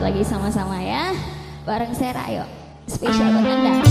lagi sama-sama ya. Bareng Sera yuk Spesial buat Anda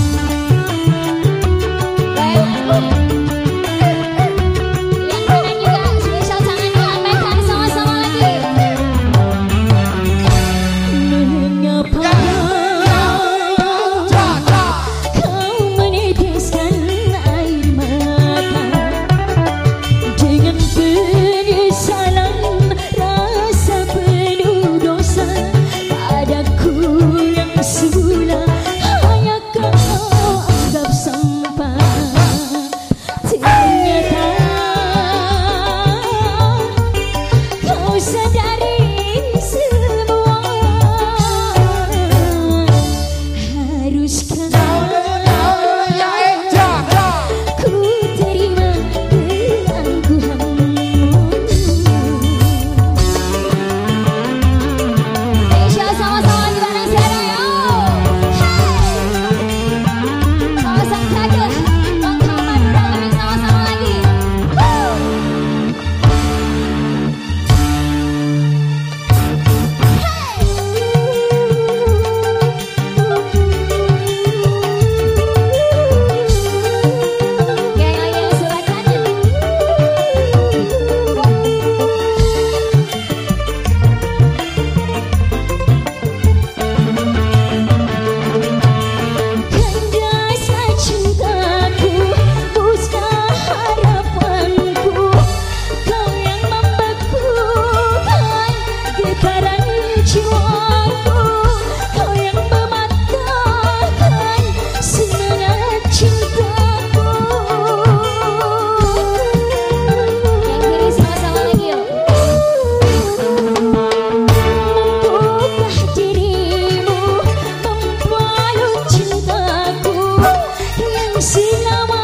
nama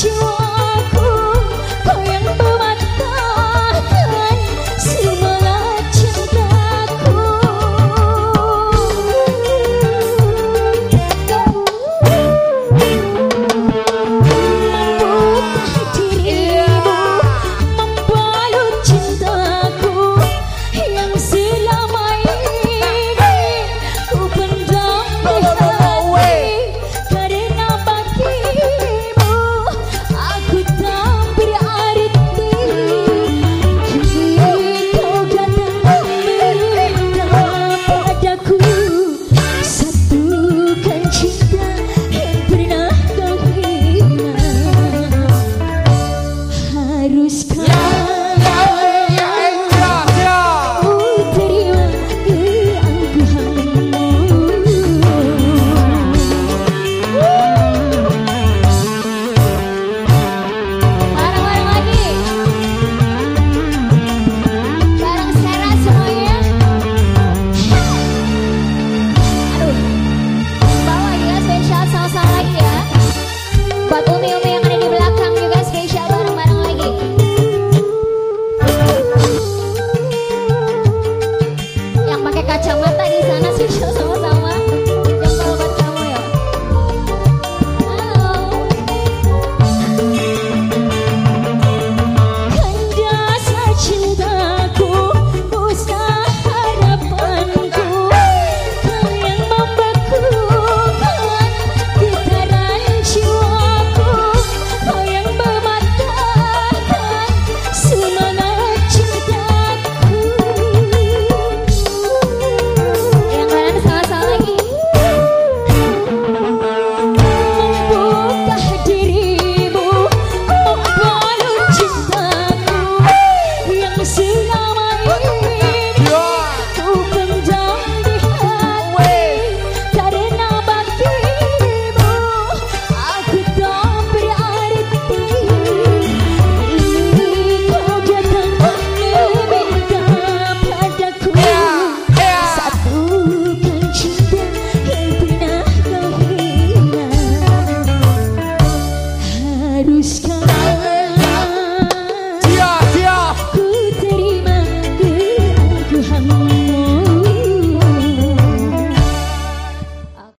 是我